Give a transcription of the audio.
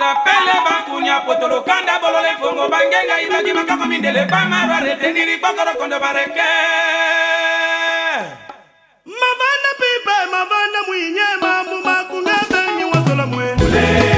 sapele bakunya potolokanda bolole fongo bangenga ibaki makako mindele bamaro areteniri bokoro kondo bareke mavanda pipe mavanda mwinye mambu makunga bengi wasola mwe